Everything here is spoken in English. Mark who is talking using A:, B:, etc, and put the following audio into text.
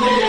A: Leia